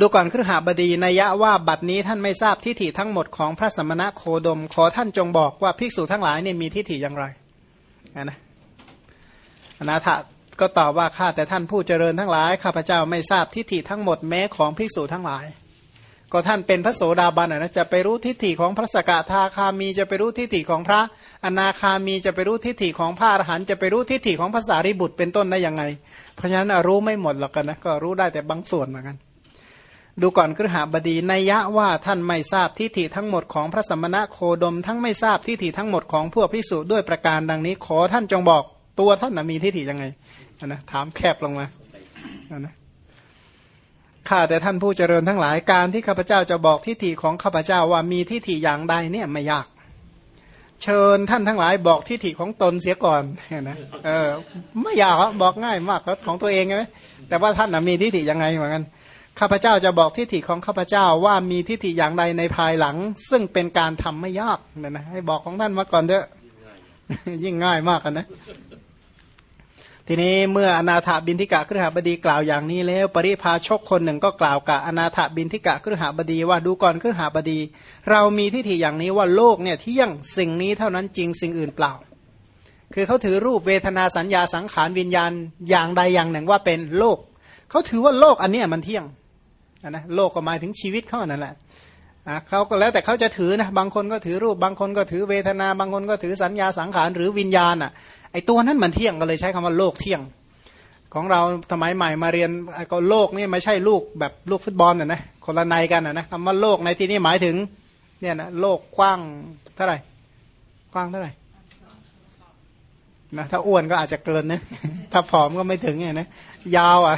ดูก่อนครหาบดีนัยยะว่าบัดนี้ท่านไม่ทราบทิฏฐิทั้งหมดของพระสมณะโคดม ขอท่านจงบอกว่าภิกษุทั้งหลายเนี่ยมีทิฏฐิอย่างไรนะอนาถก็ตอบว่าข้าแต่ท่านผู้เจริญทั้งหลายข้าพเจ้าไม่ทราบทิฏฐิทั้งหมดแม้ของภิกษุทั้งหลาย ก็ท่านเป็นพระโสดาบันนะจะไปรู้ทิฏฐิของพระสกทาคามีจะไปรู้ทิฏฐิของพระอนาคามีจะไปรู้ทิฏฐิของพระอรหันต์จะไปรู้ทิฏฐิของภาษาริบุตรเป็นต้นได้ยังไง เพราะฉะนั้นรู้ไม่หมดหรอกกันนะก็รู้ได้แต่บางส่วนเหมือนกัน ดูก่อนครหาบดีนัยยะว่าท่านไม่ทราบทิฏฐิทั้งหมดของพระสมณะโคดม ทั้งไม่ทราบทิฏฐิทั้งหมดของพวกพิสุด้วยประการดังนี้ ขอท่านจงบอกตัวท่านมีทิฏฐิยังไงนะถามแคบลงมานะข้าแต่ท่านผู้เจริญทั้งหลายการที่ข้าพเจ้าจะบอกทิฏฐิของข้าพเจ้าว่ามีทิฏฐิอย่างใดเนี่ยไม่ยาก เชิญท่านทั้งหลายบอกทิฏฐิของตนเสียก่อนนะเออไม่ยากบอกง่ายมากของตัวเองไงแต่ว่าท่านมีทิฏฐิยังไงเหมือนกัน ข้าพเจ้าจะบอกทิฏฐิของข้าพเจ้าว่ามีทิฏฐิอย่างใดในภายหลัง ซึ่งเป็นการทำไม่ยากนะนะให้บอกของท่านมาก่อนเถอะยิ่งง่ายมากนะทีนี้เมื่ออนาถบินทิกะครหบดีกล่าวอย่างนี้แล้ว ปริพาชกคนหนึ่งก็กล่าวกับอนาถบินทิกะครหบดีว่าดูก่อนครหบดี เรามีทิฏฐิอย่างนี้ว่าโลกเนี่ยเที่ยงสิ่งนี้เท่านั้นจริงสิ่งอื่นเปล่า คือเขาถือรูปเวทนาสัญญาสังขารวิญญาณอย่างใดอย่างหนึ่งว่าเป็นโลกเขาถือว่าโลกอันนี้มันเที่ยง นะโลกก็หมายถึงชีวิตเขานั่นแหละเขาก็แล้วแต่เขาจะถือนะบางคนก็ถือรูป บางคนก็ถือเวทนา บางคนก็ถือสัญญาสังขารหรือวิญญาณอะไอตัวนั้นมันเที่ยงก็เลยใช้คำว่าโลกเที่ยง ของเราสมัยใหม่มาเรียนก็โลกนี่ไม่ใช่ลูกแบบลูกฟุตบอลนะนะคนละในกันนะคำว่าโลกในที่นี้หมายถึงเนี่ยนะโลกกว้างเท่าไหร่ กว้างเท่าไหร่นะถ้าอ้วนก็อาจจะเกินนะถ้าผอมก็ไม่ถึงไงนะยาวอะ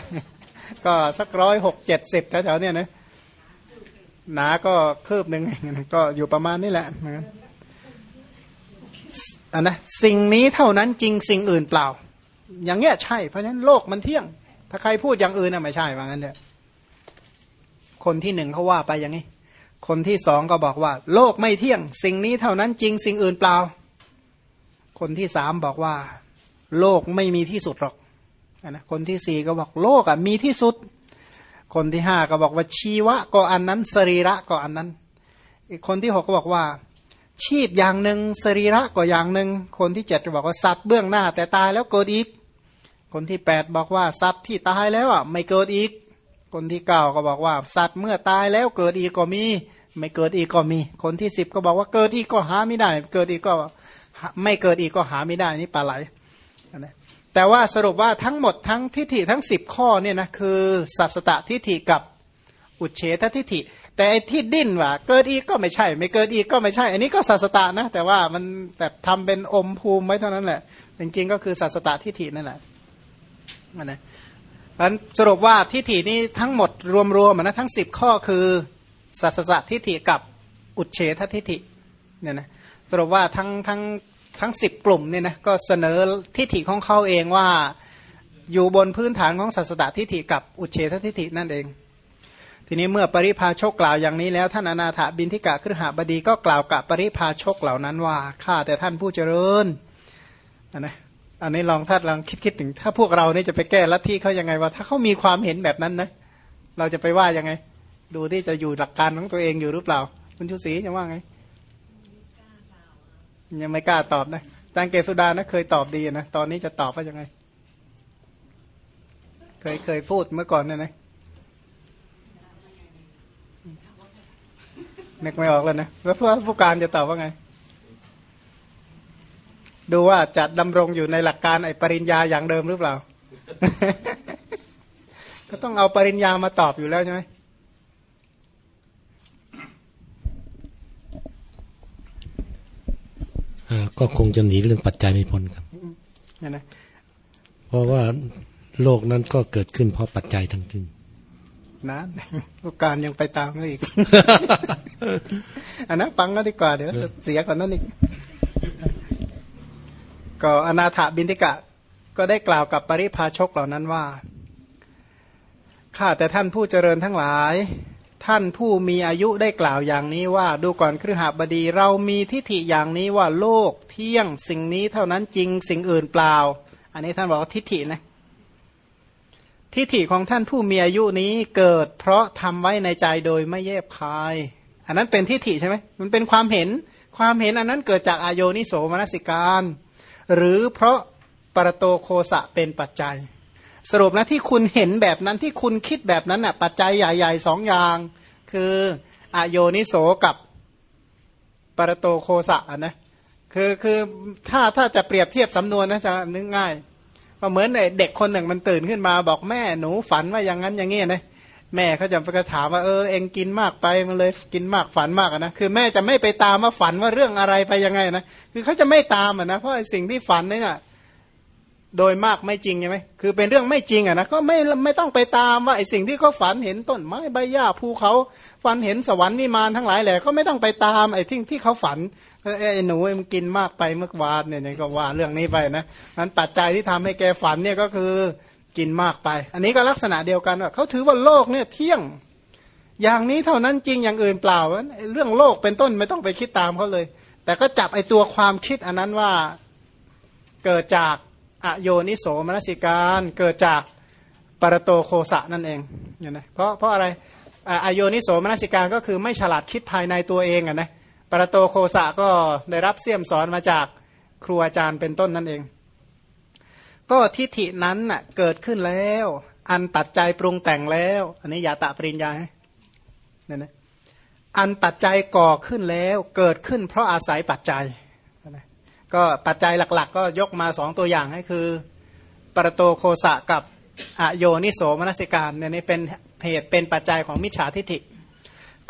ก็สักร้อยหกเจ็ดสิบแถวๆเนี่ยนะหนาก็คืบหนึ่งก็อยู่ประมาณนี้แหละอันนะสิ่งนี้เท่านั้นจริงสิ่งอื่นเปล่า อย่างเงี้ยใช่ เพราะฉะนั้นโลกมันเที่ยง ถ้าใครพูดอย่างอื่นน่ะไม่ใช่ว่างั้นเถอะคนที่หนึ่งเขาว่าไปอย่างนี้ คนที่สองก็บอกว่า โลกไม่เที่ยง สิ่งนี้เท่านั้นจริงสิ่งอื่นเปล่า คนที่สามบอกว่า โลกไม่มีที่สุดหรอก นะคนที่สี่ก็บอกโลกอะมีที่สุด คนที่ห้าก็บอกว่าชีวะก็อันนั้น สรีระก็อันนั้น อีกคนที่หกก็บอกว่า ชีพอย่างหนึ่งสรีระก็อย่างหนึ่งคนที่เจ็ดก็บอกว่าสัตว์เบื้องหน้า แต่ตายแล้วเกิดอีก คนที่แปดบอกว่าสัตว์ที่ตายแล้วอะไม่เกิดอีก คนที่เก้าก็บอกว่า สัตว์เมื่อตายแล้วเกิดอีกก็มี ไม่เกิดอีกก็มี คนที่สิบก็บอกว่าเกิดอีกก็หาไม่ได้ เกิดอีกก็ไม่เกิดอีกก็หาไม่ได้นี่ปลาไหลนะ แต่ว่าสรุปว่าทั้งหมดทั้งทิฏฐิทั้งสิบข้อเนี่ยนะคือสัสตตทิฏฐิกับอุเฉททิฏฐิ แต่ไอ้ที่ดิ้นว่าเกิดอีกก็ไม่ใช่ ไม่เกิดอีกก็ไม่ใช่ อันนี้ก็สัสตะนะ แต่ว่ามันแบบทำเป็นอมภูมิไว้เท่านั้นแหละจริงๆก็คือสัสตตทิฏฐินั่นแหละนะอันสรุปว่าทิฏฐินี้ทั้งหมดรวมๆนะทั้งสิบข้อคือสัสตะทิฏฐิกับอุเฉททิฏฐิเนี่ยนะสรุปว่าทั้งทั้ง ทั้งสิบกลุ่มเนี่ยนะก็เสนอทิฏฐิของเขาเองว่าอยู่บนพื้นฐานของศาสตทิฏฐิกับอุเฉททิฏฐินั่นเอง ทีนี้เมื่อปริพาชกกล่าวอย่างนี้แล้วท่านอนาถบินทิกะครหบดีก็กล่าวกับปริพาชกเหล่านั้นว่าข้าแต่ท่านผู้เจริญนนะอันนี้ลองท่านลองคิดคิดถึง ถ้าพวกเรานี่จะไปแก้ลัทธิเขายังไงว่า ถ้าเขามีความเห็นแบบนั้นนะเราจะไปว่ายังไง ดูที่จะอยู่หลักการของตัวเองอยู่หรือเปล่า คุณชูศรีจะว่าไง ยังไม่กล้าตอบนะจารย์เกสุดานะเคยตอบดีนะตอนนี้จะตอบว่ายังไง เคยเคยพูดเมื่อก่อนเนี่ยนะนึกไม่ออกเลยนะแล้วผู้ผู้การจะตอบว่าไง ดูว่าจะดำรงอยู่ในหลักการไอ้ปริญญาอย่างเดิมหรือเปล่า ก็ต้องเอาปริญญามาตอบอยู่แล้วใช่ไหม ก็คงจะหนีเรื่องปัจจัยไม่พ้นครับนะเพราะว่าโลกนั้นก็เกิดขึ้นเพราะปัจจัยทั้งสิ้นนะผู้การยังไปตามอีกอันนั้นฟังก็ดีกว่าเดี๋ยวเสียก่อนนั่นอีกก็อนาถบินทิกะ ก็ได้กล่าวกับปริพาชกเหล่านั้นว่าข้าแต่ท่านผู้เจริญทั้งหลาย ท่านผู้มีอายุได้กล่าวอย่างนี้ว่า ดูก่อนครหบดี เรามีทิฏฐิอย่างนี้ว่าโลกเที่ยงสิ่งนี้เท่านั้นจริงสิ่งอื่นเปล่า อันนี้ท่านบอกว่าทิฏฐินะทิฏฐิของท่านผู้มีอายุนี้เกิด เพราะทำไว้ในใจโดยไม่แยบคาย อันนั้นเป็นทิฏฐิใช่ไหมมันเป็นความเห็น ความเห็นอันนั้นเกิดจากอโยนิโสมนสิการ หรือเพราะปรโตโคสะเป็นปัจจัย สรุปนะที่คุณเห็นแบบนั้นที่คุณคิดแบบนั้นน่ะปัจจัยใหญ่ๆสองอย่าง คืออโยนิโสกับปรโตโคสะนะคือคือถ้าถ้าจะเปรียบเทียบสำนวนนะจะนึกง่ายเหมือนเด็กคนหนึ่งมันตื่นขึ้นมาบอกแม่หนูฝันว่าอย่างนั้นอย่างนี้นะแม่เขาจะไปถามว่าเออเองกินมากไปมันเลยกินมากฝันมากนะคือแม่จะไม่ไปตามว่าฝันว่าเรื่องอะไรไปยังไงนะคือเขาจะไม่ตามอะนะเพราะสิ่งที่ฝันนี่น่ะ โดยมากไม่จริงใช่ไหมคือเป็นเรื่องไม่จริงอะนะก็ไม่ไม่ต้องไปตามว่าไอ้สิ่งที่เขาฝันเห็นต้นไม้ใบหญ้าภูเขาฝันเห็นสวรรค์วิมานทั้งหลายแหละก็ไม่ต้องไปตามไอ้ที่ที่เขาฝันไอ้หนูมันกินมากไปเมื่อวานเนี่ยก็ว่าเรื่องนี้ไปนะนั้นปัจจัยที่ทำให้แกฝันเนี่ยก็คือกินมากไป อันนี้ก็ลักษณะเดียวกันว่าเขาถือว่าโลกเนี่ยเที่ยง อย่างนี้เท่านั้นจริงอย่างอื่นเปล่าเรื่องโลกเป็นต้นไม่ต้องไปคิดตามเขาเลย แต่ก็จับไอ้ตัวความคิดอันนั้นว่าเกิดจาก อโยนิโสมนสิการเกิดจากปรโตโคสะนั่นเองเนี่ยนะเพราะเพราะอะไรอโยนิโสมนสิการก็คือไม่ฉลาดคิดภายในตัวเองอะนะปรโตโคสะก็ได้รับเสี่ยมสอนมาจากครูอาจารย์เป็นต้นนั่นเอง ก็ทิฏฐินั้นน่ะเกิดขึ้นแล้ว อันปัจจัยปรุงแต่งแล้ว อันนี้ยาตะปริญญาเนี่ยนะอันปัจจัยก่อขึ้นแล้ว เกิดขึ้นเพราะอาศัยปัจจัย ก็ปัจจัยหลัก ๆ ก็ยกมาสองตัวอย่างให้คือปรโตโคสะกับอโยนิโสมนสิการเนี่ยนี่เป็นเหตุเป็นปัจจัยของมิจฉาทิฏฐิ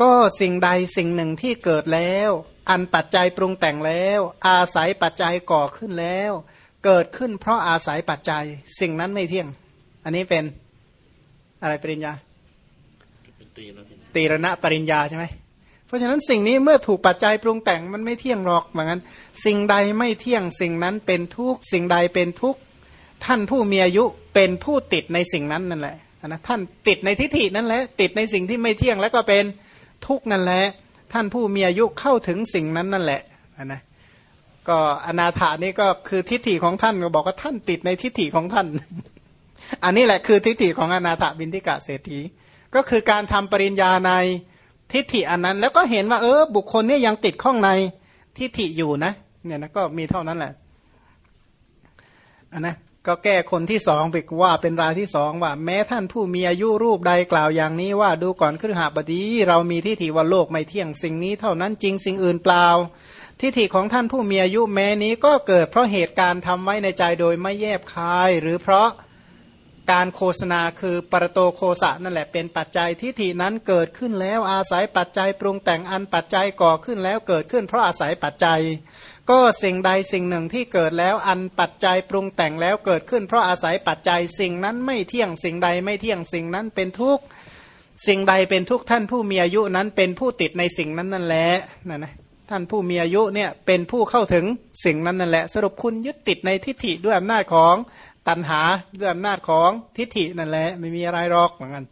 ก็สิ่งใดสิ่งหนึ่งที่เกิดแล้ว อันปัจจัยปรุงแต่งแล้ว อาศัยปัจจัยก่อขึ้นแล้ว เกิดขึ้นเพราะอาศัยปัจจัยสิ่งนั้นไม่เที่ยง อันนี้เป็นอะไรปริญญาตีรณะปริญญาใช่ไหมเพ ราะฉะนั้นสิ่งนี้เมื่อถูกปัจจัยปรุงแต่งมันไม่เที่ยงหรอกเหมือนกันสิ่งใดไม่เที่ยงสิ่งนั้นเป็นทุกสิ่งใดเป็นทุกท่านผู้มีอายุเป็นผู้ติดในสิ่งนั้นนั่นแหละนะท่านติดในทิฏฐินั่นแหละติดในสิ่งที่ไม่เที่ยงแล้วก็เป็นทุกนั่นแหละ ท่านผู้มีอายุเข้าถึงสิ่งนั้นนั่นแหละนะก็อนาถานี่ก็คือทิฏฐิของท่านก็บอกว่าท่านติดในทิฏฐิของท่าน อันนี้แหละคือทิฏฐิของอนาถบินทิกะเศรษฐี ก็คือการทำปริญญาใน ทิฏฐิอันนั้น แล้วก็เห็นว่า เออ บุคคลนี้ยังติดข้องในทิฏฐิอยู่นะเนี่ยนะก็มีเท่านั้นแหละอันนะก็แก้คนที่สองไปว่าเป็นรายที่สองว่า แม้ท่านผู้มีอายุรูปใดกล่าวอย่างนี้ว่าดูก่อนครหาบดี เรามีทิฏฐิว่าโลกไม่เที่ยงสิ่งนี้เท่านั้นจริงสิ่งอื่นเปล่า ทิฏฐิของท่านผู้มีอายุแม้นี้ก็เกิดเพราะเหตุการณ์ทำไว้ในใจโดยไม่แยบคาย หรือเพราะ การโฆษณาคือปรโตโคสะนั่นแหละเป็นปัจจัยทิฏฐินั้นเกิดขึ้นแล้วอาศัยปัจจัยปรุงแต่งอันปัจจัยก่อขึ้นแล้วเกิดขึ้นเพราะอาศัยปัจจัย ก็สิ่งใดสิ่งหนึ่งที่เกิดแล้วอันปัจจัยปรุงแต่งแล้วเกิดขึ้นเพราะอาศัยปัจจัยสิ่งนั้นไม่เที่ยงสิ่งใดไม่เที่ยงสิ่งนั้นเป็นทุกข์สิ่งใดเป็นทุกข์ท่านผู้มีอายุนั้นเป็นผู้ติดในสิ่งนั้นนั่นแหละนั่นนะท่านผู้มีอายุเนี่ยเป็นผู้เข้าถึงสิ่งนั้นนั่นแหละ สรุปคุณยึดติดในทิฏฐิด้วยอำนาจของ ตัณหาด้วยอำนาจของทิฏฐินั่นแหละไม่มีอะไรหรอกเหมือนกัน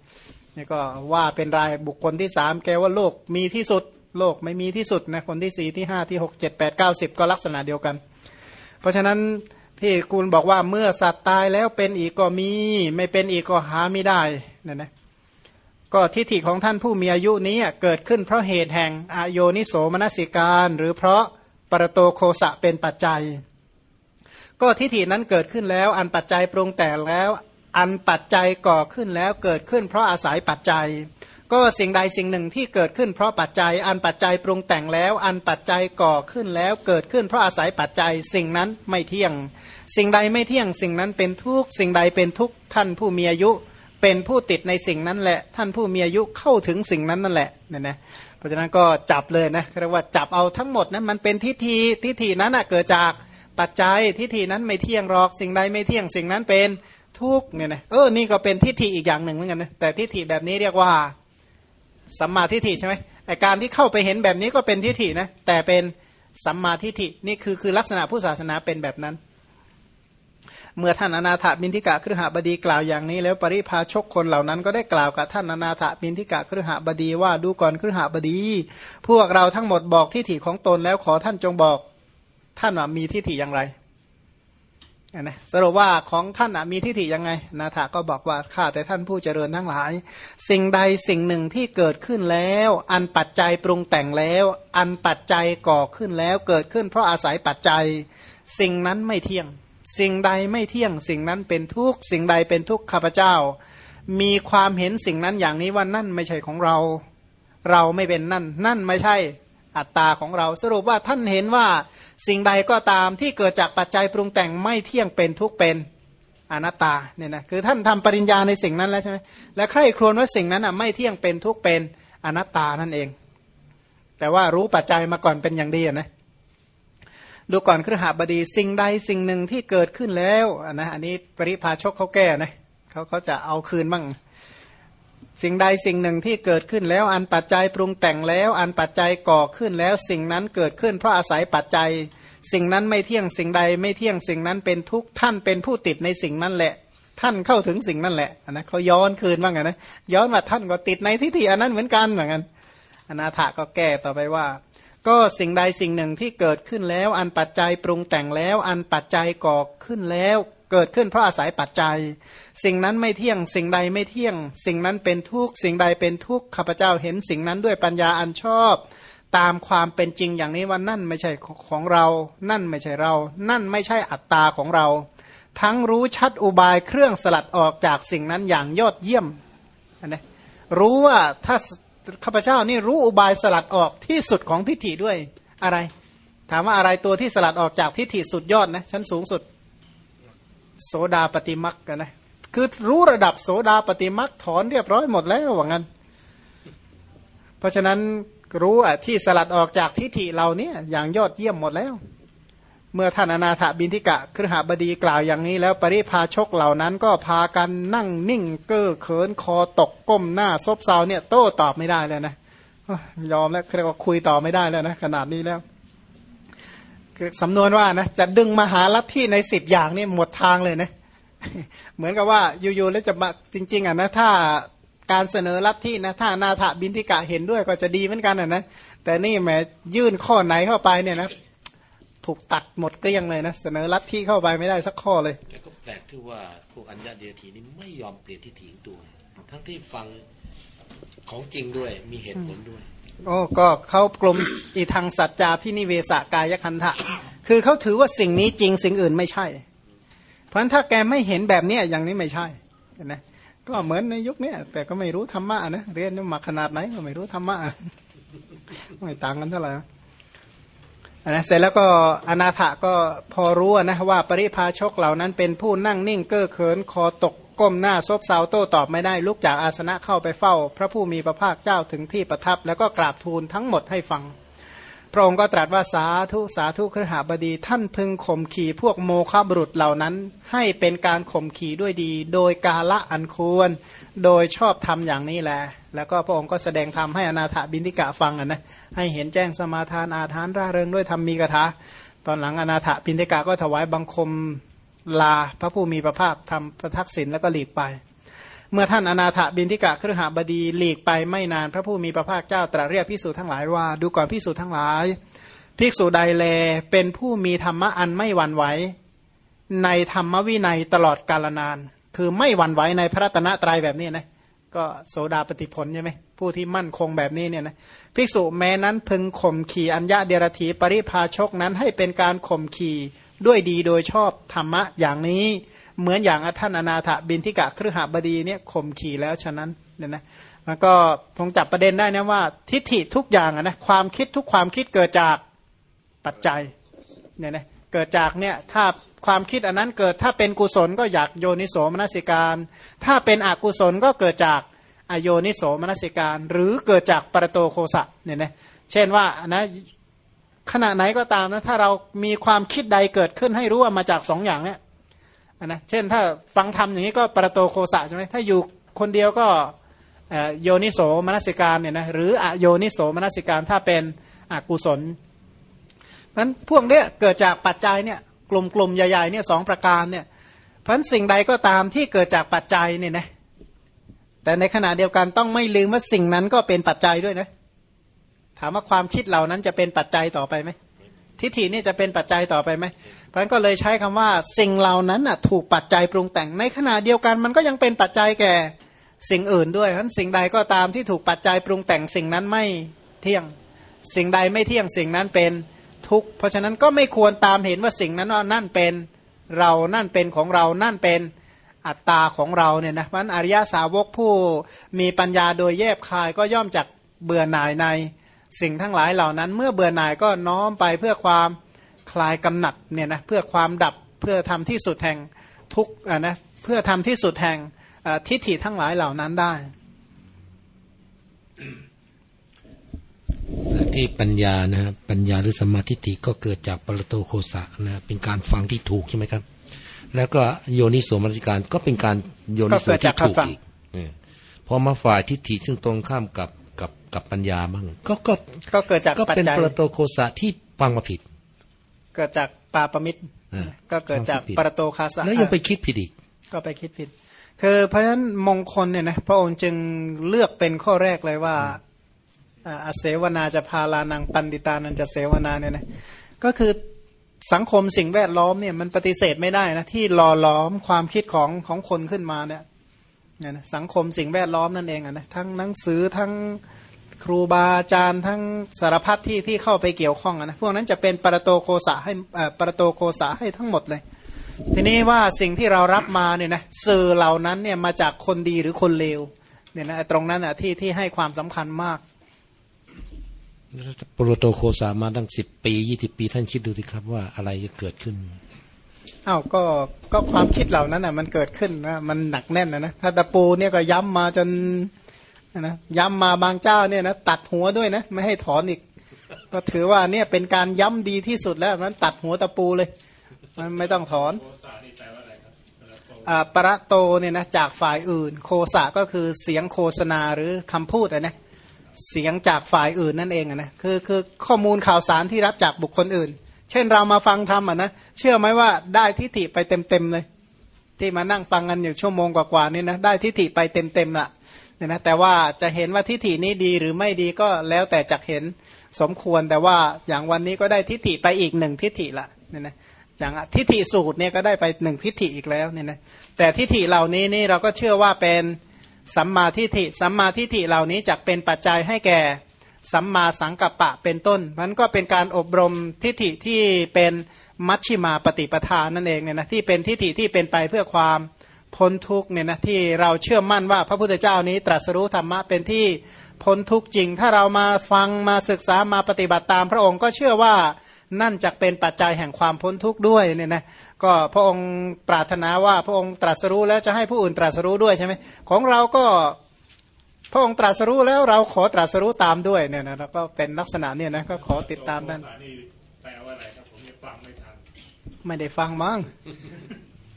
นี่ก็ว่าเป็นรายบุคคลที่สามแกว่าโลกมีที่สุด โลกไม่มีที่สุดนะคนที่สี่ที่ห้าที่หกเจ็ดแปดเก้าสิบก็ลักษณะเดียวกัน เพราะฉะนั้นที่คุณบอกว่าเมื่อสัตว์ตายแล้วเป็นอีกก็มี ไม่เป็นอีกก็หาไม่ได้นั่นนะก็ทิฏฐิของท่านผู้มีอายุนี้เกิดขึ้นเพราะเหตุแห่งอโยนิโสมนสิการ หรือเพราะปรโตโคสะเป็นปัจจัย ก็ทิฏฐินั้นเกิดขึ้นแล้ว อันปัจจัยปรุงแต่งแล้ว อันปัจจัยก่อขึ้นแล้วเกิดขึ้นเพราะอาศัยปัจจัย ก็สิ่งใดสิ่งหนึ่งที่เกิดขึ้นเพราะปัจจัย อันปัจจัยปรุงแต่งแล้ว อันปัจจัยก่อขึ้นแล้วเกิดขึ้นเพราะอาศัยปัจจัย สิ่งนั้นไม่เที่ยง สิ่งใดไม่เที่ยง สิ่งนั้นเป็นทุกสิ่งใดเป็นทุกท่านผู้มีอายุ เป็นผู้ติดในสิ่งนั้นแหละ ท่านผู้มีอายุเข้าถึงสิ่งนั้นนั่นแหละเนี่ยนะเพราะฉะนั้นก็จับเลยนะเรียกว่าจับเอาทั้งหมดนั้นมันเป็นทิฏฐิทิฏฐินั้นเกิดจาก ปัจจัยทิฏฐินั้นไม่เที่ยงหรอกสิ่งใดไม่เที่ยงสิ่งนั้นเป็นทุกเนี่ยนะเออนี่ก็เป็นทิฏฐิอีกอย่างหนึ่งเหมือนกันนะแต่ทิฏฐิแบบนี้เรียกว่าสัมมาทิฏฐิใช่ไหมไอการที่เข้าไปเห็นแบบนี้ก็เป็นทิฏฐินะแต่เป็นสัมมาทิฏฐินี่คือคือลักษณะผู้ศาสนาเป็นแบบนั้น เมื่อท่านอนาถบินทิกะครหบดีกล่าวอย่างนี้ แล้วปริพาชกคนเหล่านั้นก็ได้กล่าวกับท่านอนาถบินทิกะครหบดีว่าดูก่อนครหบดี พวกเราทั้งหมดบอกทิฏฐิของตนแล้วขอท่านจงบอก ท่านมีทิฏฐิอย่างไรนะสรุปว่าของท่านมีทิฏฐิยังไง นาถาก็บอกว่าข้าแต่ท่านผู้เจริญทั้งหลาย สิ่งใดสิ่งหนึ่งที่เกิดขึ้นแล้ว อันปัจจัยปรุงแต่งแล้ว อันปัจจัยก่อขึ้นแล้ว เกิดขึ้นเพราะอาศัยปัจจัย สิ่งนั้นไม่เที่ยง สิ่งใดไม่เที่ยง สิ่งนั้นเป็นทุกสิ่งใดเป็นทุกข์ข้าพเจ้า มีความเห็นสิ่งนั้นอย่างนี้ว่านั่นไม่ใช่ของเรา เราไม่เป็นนั่น นั่นไม่ใช่ อัตตาของเรา สรุปว่าท่านเห็นว่าสิ่งใดก็ตามที่เกิดจากปัจจัยปรุงแต่งไม่เที่ยงเป็นทุกเป็นอนัตตาเนี่ยนะคือท่านทำปริญญาในสิ่งนั้นแล้วใช่ไหมและใครครวญว่าสิ่งนั้นอะไม่เที่ยงเป็นทุกเป็นอนัตตานั่นเอง แต่ว่ารู้ปัจจัยมาก่อนเป็นอย่างดีนะดูก่อนครหบดีสิ่งใดสิ่งหนึ่งที่เกิดขึ้นแล้วนะอันนี้ปริพาชกเขาแก้นะเขาเขาจะเอาคืนบ้าง สิ่งใดสิ่งหนึ่งที่เกิดขึ้นแล้วอันปัจจัยปรุงแต่งแล้ว อันปัจจัยก่อขึ้นแล้วสิ่งนั้นเกิดขึ้นเพราะอาศัยปัจจัย สิ่งนั้นไม่เที่ยงสิ่งใดไม่เที่ยงสิ่งนั้นเป็นทุกท่านเป็นผู้ติดในสิ่งนั้นแหละ ท่านเข้าถึงสิ่งนั้นแหละนะเขาย้อนคืนบ้างนะย้อนว่าท่านก็ติดในทิฏฐิอันนั้นเหมือนกันเหมือนกันอนาถาก็แก้ต่อไปว่า ก็สิ่งใดสิ่งหนึ่งที่เกิดขึ้นแล้ว อันปัจจัยปรุงแต่งแล้ว อันปัจจัยก่อขึ้นแล้ว เกิดขึ้นเพราะอาศัยปัจจัย สิ่งนั้นไม่เที่ยง สิ่งใดไม่เที่ยง สิ่งนั้นเป็นทุกข์สิ่งใดเป็นทุกข์ข้าพเจ้าเห็นสิ่งนั้นด้วยปัญญาอันชอบ ตามความเป็นจริงอย่างนี้ว่านั่นไม่ใช่ของเรา นั่นไม่ใช่เรา นั่นไม่ใช่อัตตาของเรา ทั้งรู้ชัดอุบายเครื่องสลัดออกจากสิ่งนั้นอย่างยอดเยี่ยมนะรู้ว่าถ้าข้าพเจ้านี่รู้อุบายสลัดออกที่สุดของทิฏฐิด้วยอะไร ถามว่าอะไรตัวที่สลัดออกจากทิฏฐิสุดยอดนะชั้นสูงสุด โสดาปฏิมักกันนะคือรู้ระดับโสดาปฏิมักถอนเรียบร้อยหมดแล้วว่างั้น เพราะฉะนั้นรู้อะที่สลัดออกจากทิฏฐิเราเนี่ยอย่างยอดเยี่ยมหมดแล้ว เมื่อท่านอนาถบินทิกะครหบดีกล่าวอย่างนี้ แล้วปริพาชกเหล่านั้นก็พากันนั่งนิ่ง เก้อเขินคอตกก้มหน้าซบเซาเนี่ยโต้ตอบไม่ได้เลยนะยอมแล้วเรียกว่าคุยต่อไม่ได้แล้วนะขนาดนี้แล้ว สำนวนว่านะจะดึงมหาลัทธิในสิบอย่างนี่หมดทางเลยนะเหมือนกับว่าอยู่ๆแล้วจะมาจริง ๆอะนะถ้าการเสนอลัทธินะถ้านาถบินทิกะเห็นด้วยก็จะดีเหมือนกันอะนะแต่นี่แหมยื่นข้อไหนเข้าไปเนี่ยนะถูกตัดหมดเกลี้ยงเลยนะเสนอลัทธิเข้าไปไม่ได้สักข้อเลยแต่ก็แปลกที่ว่าพวกอัญญาเดียทีนี้ไม่ยอมเปลี่ยนทิฏฐิตัว ทั้งที่ฟังของจริงด้วยมีเหตุผลด้วย โอ้ก็เขากลมอีทางสัจจาพินิเวสกายคันทะคือเขาถือว่าสิ่งนี้จริงสิ่งอื่นไม่ใช่ เพราะฉะนั้นถ้าแกไม่เห็นแบบนี้อย่างนี้ไม่ใช่เห็นไหมก็เหมือนในยุคนี้แต่ก็ไม่รู้ธรรมะนะเรียนมาขนาดไหนก็ไม่รู้ธรรมะไม่ต่างกันเท่าไหร่นะเสร็จแล้วก็อนาถะก็พอรู้นะว่าปริพาชกเหล่านั้นเป็นผู้นั่งนิ่งเก้อเขินคอตก ก้มหน้าซบเซาโต้ตอบไม่ได้ลุกจากอาสนะเข้าไปเฝ้า พระผู้มีพระภาคเจ้าถึงที่ประทับ แล้วก็กราบทูลทั้งหมดให้ฟัง พระองค์ก็ตรัสว่าสาธุสาธุครหาบดีท่านพึงข่มขีพวกโมฆะบุรุษเหล่านั้น ให้เป็นการข่มขีด้วยดี โดยกาละอันควร โดยชอบทำอย่างนี้แหละแล้วก็พระองค์ก็แสดงธรรมให้อนาถบินทิกะฟังนะให้เห็นแจ้งสมาทานอาถานร่าเริงด้วยธรรมมีกถาตอนหลังอนาถบินทิกะก็ถวายบังคม ลาพระผู้มีพระภาคทำประทักษิณแล้วก็หลีกไป เมื่อท่านอนาถบินทิกะครหบดีหลีกไปไม่นานพระผู้มีพระภาคเจ้าตรัสเรียกพิสูจทั้งหลายว่า ดูก่อนพิสูจทั้งหลาย ภิกษุใดแลเป็นผู้มีธรรมะอันไม่หวั่นไหวในธรรมวินัยตลอดกาลนาน คือไม่หวั่นไหวในพระตนะตรายแบบนี้นะก็โสดาปฏิผลใช่ไหมผู้ที่มั่นคงแบบนี้เนี่ยนะภิกษุแม้นั้นพึงข่มขี่อัญญาเดรธีปริพาชกนั้นให้เป็นการข่มขี่ ด้วยดีโดยชอบธรรมะอย่างนี้เหมือนอย่างท่านอนาถบินทิกะครหบดีเนี่ยข่มขี่แล้วฉะนั้นเนี่ยนะมันก็คงจับประเด็นได้นะว่า ทิฏฐิทุกอย่างนะความคิดทุกความคิดเกิดจากปัจจัยเนี่ยนะเกิดจากเนี่ยถ้าความคิดอันนั้นเกิดถ้าเป็นกุศลก็อยากโยนิโสมนสิการ ถ้าเป็นอกุศลก็เกิดจากอโยนิโสมนสิการ หรือเกิดจากปรโตโคสะเนี่ยนะเช่นว่านะ ขณะไหนก็ตามนะถ้าเรามีความคิดใดเกิดขึ้นให้รู้ว่ามาจากสองอย่างเนี่ยนะเช่นถ้าฟังธรรมอย่างนี้ก็ปรโตโคสะใช่ไหมถ้าอยู่คนเดียวก็โยนิโสมนสิการเนี่ยนะหรืออโยนิโสมนสิการถ้าเป็นอกุศลนั้นพวกเนี้ยเกิดจากปัจจัยเนี่ยกลุ่มๆใหญ่ๆเนี่ยสองประการเนี่ยเพราะสิ่งใดก็ตามที่เกิดจากปัจจัยเนี่ยนะแต่ในขณะเดียวกันต้องไม่ลืมว่าสิ่งนั้นก็เป็นปัจจัยด้วยนะ ถามว่าความคิดเหล่านั้นจะเป็นปัจจัยต่อไปไหมทิฏฐินี่จะเป็นปัจจัยต่อไปไหมเพราะนั้นก็เลยใช้คำว่าสิ่งเหล่านั้นอะถูกปัจจัยปรุงแต่งในขณะเดียวกัน มันก็ยังเป็นปัจจัยแก่สิ่งอื่นด้วยเพราะนั้นสิ่งใดก็ตามที่ถูกปัจจัยปรุงแต่งสิ่งนั้นไม่เที่ยง สิ่งใดไม่เที่ยงสิ่งนั้นเป็นทุกข์เพราะฉะนั้นก็ไม่ควรตามเห็นว่าสิ่งนั้นว่านั่นเป็นเรานั่นเป็นของเรานั่นเป็นอัตตาของเราเนี่ยนะเพราะอริยสาวกผู้มีปัญญาโดยแยบคายก็ย่อมจากเบื่อหน่ายใน สิ่งทั้งหลายเหล่านั้น เมื่อเบื่อหน่ายก็น้อมไปเพื่อความคลายกำหนัดเนี่ยนะเพื่อความดับเพื่อทำที่สุดแห่งทุกอะนะเพื่อทำที่สุดแห่งทิฏฐิทั้งหลายเหล่านั้นได้ ที่ปัญญานะปัญญาหรือสมาธิิก็เกิดจากปรโตโคสะนะเป็นการฟังที่ถูกใช่ไหมครับ แล้วก็โยนิโสมนสิการก็เป็นการโยนิโสที่ถูกอีกพอมาฝ่ายทิฏฐิซึ่งตรงข้ามกับ กับกับปัญญาบ้างก็ก็ก็เกิดจากก็เป็นปรโตโคสะที่ฟังมาผิด เกิดจากปาปมิตรก็เกิดจากปรโตคาสะแล้วยังไปคิดผิดอีก ก็ไปคิดผิด คือเพราะฉะนั้นมงคลเนี่ยนะพระองค์จึงเลือกเป็นข้อแรกเลยว่าอาเสวนาจะพาลานังปันติตานันจะเสวนาเนี่ยนะก็คือสังคมสิ่งแวดล้อมเนี่ยมันปฏิเสธไม่ได้นะที่หล่อล้อมความคิดของของคนขึ้นมาเนี่ย เนี่ยนะสังคมสิ่งแวดล้อมนั่นเองอนะทั้งหนังสือทั้งครูบาอาจารย์ทั้งสารพัดที่ที่เข้าไปเกี่ยวข้องนะพวกนั้นจะเป็นปรโตโคสะให้ปรโตโคสะให้ทั้งหมดเลย ทีนี้ว่าสิ่งที่เรารับมาเนี่ยนะสื่อเหล่านั้นเนี่ยมาจากคนดีหรือคนเลวเนี่ยนะตรงนั้นอะที่ที่ให้ความสำคัญมากปรโตโคสามาตั้งสิบปียี่สิบปีท่านคิดดูสิครับว่าอะไรจะเกิดขึ้น อ้าวก็ก็ความคิดเหล่านั้นอะ มันเกิดขึ้นนะมันหนักแน่นนะนะถ้าตะปูเนี่ยก็ย้ำมาจนนะย้ำมาบางเจ้าเนี่ยนะตัดหัวด้วยนะไม่ให้ถอนอีก ก็ถือว่าเนี่ยเป็นการย้ำดีที่สุดแล้วนั้นตัดหัวตะปูเลย มันไม่ต้องถอนปรโตเนี่ยนะจากฝ่ายอื่น โคสะก็คือเสียงโฆษณาหรือคำพูดนะเสียงจากฝ่ายอื่นนั่นเองนะคือคือข้อมูลข่าวสารที่รับจากบุคคลอื่น เช่นเรามาฟังธรรมอะนะเชื่อไหมว่าได้ทิฏฐิไปเต็มเต็มเลย ที่มานั่งฟังกันอยู่ชั่วโมงกว่าๆนี่นะได้ทิฏฐิไปเต็มเต็มละเนี่ยนะแต่ว่าจะเห็นว่าทิฏฐินี้ดีหรือไม่ดีก็แล้วแต่จักเห็นสมควรแต่ว่าอย่างวันนี้ก็ได้ทิฏฐิไปอีกหนึ่งทิฏฐิละเนี่ยนะอย่างทิฏฐิสูตรเนี่ยก็ได้ไปหนึ่งทิฏฐิอีกแล้วเนี่ยนะแต่ทิฏฐิเหล่านี้นี่เราก็เชื่อว่าเป็นสัมมาทิฏฐิสัมมาทิฏฐิเหล่านี้จะเป็นปัจจัยให้แก่ สัมมาสังกัปปะเป็นต้น มันก็เป็นการอบรมทิฏฐิที่เป็นมัชชิมาปฏิปทานนั่นเองเนี่ยนะที่เป็นทิฏฐิที่เป็นไปเพื่อความพ้นทุกเนี่ยนะที่เราเชื่อมั่นว่าพระพุทธเจ้านี้ตรัสรู้ธรรมะเป็นที่พ้นทุกจริง ถ้าเรามาฟังมาศึกษามาปฏิบัติตามพระองค์ก็เชื่อว่านั่นจะเป็นปัจจัยแห่งความพ้นทุกข์ด้วยเนี่ยนะก็พระองค์ปรารถนาว่าพระองค์ตรัสรู้แล้วจะให้ผู้อื่นตรัสรู้ด้วยใช่ไหมของเราก็ พระองค์ตรัสรู้แล้วเราขอตรัสรู้ตามด้วยเนี่ยนะแล้วก็เป็นลักษณะเนี่ยนะก็ขอติดตามท่านแปลว่าอะไรครับผมยังฟังไม่ทันไม่ได้ฟังมั้ง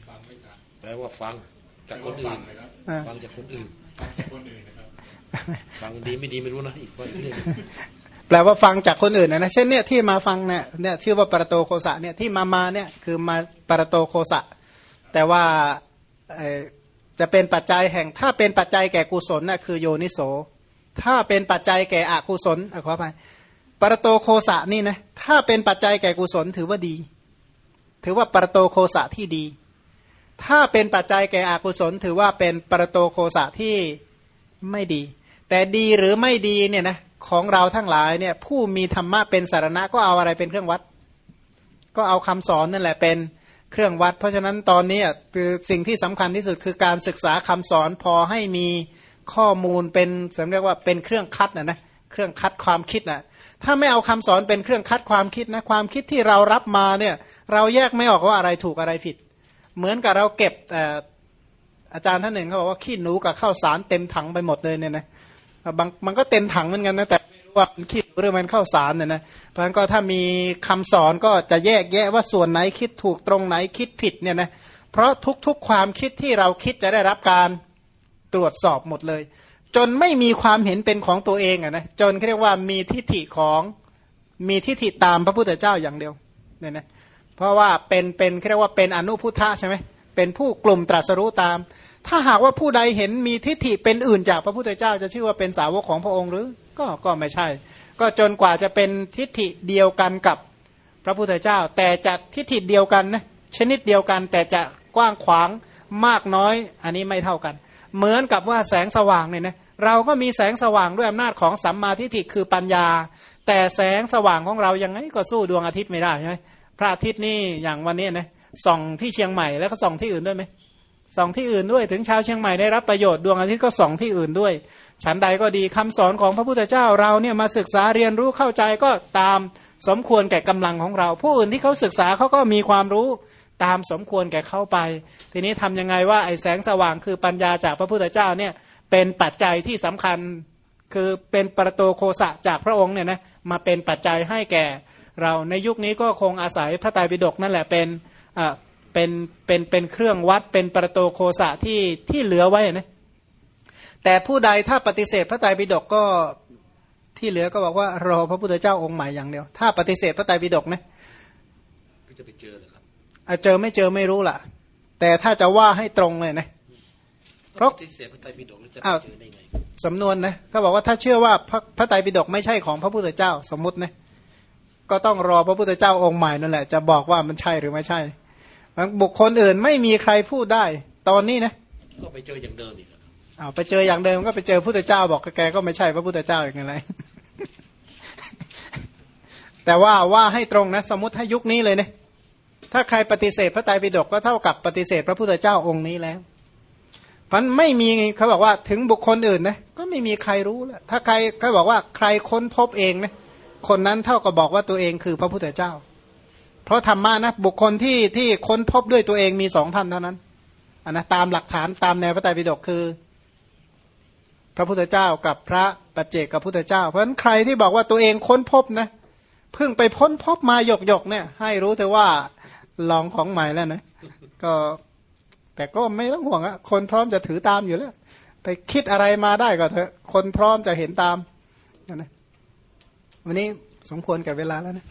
ฟังไม่ทันแปลว่าฟังจากคนอื่นฟังจากคนอื่นฟังดีไม่ดีไม่รู้นะอีกเรื่องแปลว่าฟังจากคนอื่นนะเช่นเนี่ยที่มาฟังเนี่ยเนี่ยชื่อว่าปรโตโคสะเนี่ยที่มามาเนี่ยคือมาปรโตโคสะ แต่ว่า จะเป็นปัจจัยแห่ง ถ้าเป็นปัจจัยแก่กุศลน่ะคือโยนิโส ถ้าเป็นปัจจัยแก่อกุศลขอไปปรโตโคสะนี่นะถ้าเป็นปัจจัยแก่กุศลถือว่าดี ถือว่าปรโตโคสะที่ดี ถ้าเป็นปัจจัยแก่อกุศล ถือว่าเป็นปรโตโคสะที่ไม่ดี แต่ดีหรือไม่ดีเนี่ยนะของเราทั้งหลายเนี่ยผู้มีธรรมะเป็นสารณะก็เอาอะไรเป็นเครื่องวัด ก็เอาคำสอนนั่นแหละเป็น เครื่องวัด เพราะฉะนั้นตอนนี้คือสิ่งที่สำคัญที่สุดคือการศึกษาคำสอนพอให้มีข้อมูลเป็นสมเรียกว่าเป็นเครื่องคัดนะนะเครื่องคัดความคิดนะถ้าไม่เอาคำสอนเป็นเครื่องคัดความคิดนะความคิดที่เรารับมาเนี่ยเราแยกไม่ออกว่าอะไรถูกอะไรผิด เหมือนกับเราเก็บอาจารย์ท่านหนึ่งเขาบอกว่าขี้หนูกับข้าวสารเต็มถังไปหมดเลยเนี่ยนะบางมันก็เต็มถังเหมือนกันนะแต่ ว่ามันคิดเรื่องมันเข้าสารเนี่ยนะเพราะฉะนั้นก็ถ้ามีคำสอนก็จะแยกแยะว่าส่วนไหนคิดถูกตรงไหนคิดผิดเนี่ยนะเพราะทุกๆความคิดที่เราคิดจะได้รับการตรวจสอบหมดเลย จนไม่มีความเห็นเป็นของตัวเองอะนะจนเรียกว่ามีทิฏฐิของมีทิฏฐิตามพระพุทธเจ้าอย่างเดียวเนี่ยนะเพราะว่าเป็นเป็นเรียกว่าเป็นอนุพุทธะใช่ไหมเป็นผู้กลุ่มตรัสรู้ตาม ถ้าหากว่าผู้ใดเห็นมีทิฏฐิเป็นอื่นจากพระพุทธเจ้าจะชื่อว่าเป็นสาวกของพระองค์หรือ ก็ก็ไม่ใช่ ก็จนกว่าจะเป็นทิฏฐิเดียวกันกับพระพุทธเจ้า แต่จะทิฏฐิเดียวกันนะชนิดเดียวกันแต่จะกว้างขวางมากน้อย อันนี้ไม่เท่ากัน เหมือนกับว่าแสงสว่างเนี่ยนะเราก็มีแสงสว่างด้วยอำนาจของสัมมาทิฏฐิคือปัญญา แต่แสงสว่างของเรายังไงก็สู้ดวงอาทิตย์ไม่ได้ใช่ไหมพระอาทิตย์นี่อย่างวันนี้นะส่องที่เชียงใหม่แล้วก็ส่องที่อื่นด้วยไหม ส่องที่อื่นด้วยถึงชาวเชียงใหม่ได้รับประโยชน์ดวงอาทิตย์ก็ส่องที่อื่นด้วย ฉันใดก็ดีคำสอนของพระพุทธเจ้าเราเนี่ยมาศึกษาเรียนรู้เข้าใจก็ตามสมควรแก่กำลังของเรา ผู้อื่นที่เขาศึกษาเขาก็มีความรู้ตามสมควรแก่เข้าไป ทีนี้ทำยังไงว่าไอ้แสงสว่างคือปัญญาจากพระพุทธเจ้าเนี่ยเป็นปัจจัยที่สำคัญคือเป็นประตูโคสะจากพระองค์เนี่ยนะมาเป็นปัจจัยให้แก่เราในยุคนี้ก็คงอาศัยพระไตรปิฎกนั่นแหละเป็นอ่า เป็นเป็นเป็นเครื่องวัดเป็นประตูโคสะที่ที่เหลือไว้นะแต่ผู้ใดถ้าปฏิเสธพระไตรปิฎกก็ที่เหลือก็บอกว่ารอพระพุทธเจ้าองค์ใหม่อย่างเดียว ถ้าปฏิเสธพระไตรปิฎกนะก็จะไปเจอเลยครับอาเจอไม่เจอไม่รู้ล่ะ แต่ถ้าจะว่าให้ตรงเลยนะเพราะที่เสียพระไตรปิฎกแล้วจะไปอ้าวเจอได้ไงสำนวนนะเขาบอกว่าถ้าเชื่อว่าพระพระไตรปิฎกไม่ใช่ของพระพุทธเจ้าสมมตินะก็ต้องรอพระพุทธเจ้าองค์ใหม่นั่นแหละ จะบอกว่ามันใช่หรือไม่ใช่ บุคคลอื่นไม่มีใครพูดได้ ตอนนี้นะก็ไปเจออย่างเดิมอีกครับอ้าวไปเจออย่างเดิมก็ไปเจอพุทธเจ้าบอกแกก็ไม่ใช่พระพุทธเจ้าอย่างไรแต่ว่าว่าให้ตรงนะ สมมติให้ยุคนี้เลยนะถ้าใครปฏิเสธพระไตรปิฎกก็เท่ากับปฏิเสธพระพุทธเจ้าองค์นี้แล้วมันไม่มีเขาบอกว่าถึงบุคคลอื่นนะก็ไม่มีใครรู้แล้วถ้าใครเขาบอกว่าใครค้นพบเองนะคนนั้นเท่ากับบอกว่าตัวเองคือพระพุทธเจ้า เพราะธรรมะนะบุคคลที่ที่ค้นพบด้วยตัวเองมีสองท่านเท่านั้นอันนะตามหลักฐานตามแนวพระไตรปิฎกคือ พระพุทธเจ้ากับพระปัจเจกกับพุทธเจ้า เพราะฉะนั้นใครที่บอกว่าตัวเองค้นพบนะเพิ่งไปพ้นพบมาหยกหยกเนี่ย ให้รู้เถอะว่าลองของใหม่แล้วนะก็แต่ก็ไม่ต้องห่วงอะคนพร้อมจะถือตามอยู่แล้ว ไปคิดอะไรมาได้ก็เถอะ คนพร้อมจะเห็นตามนะวันนี้สมควรแก่เวลาแล้วนะ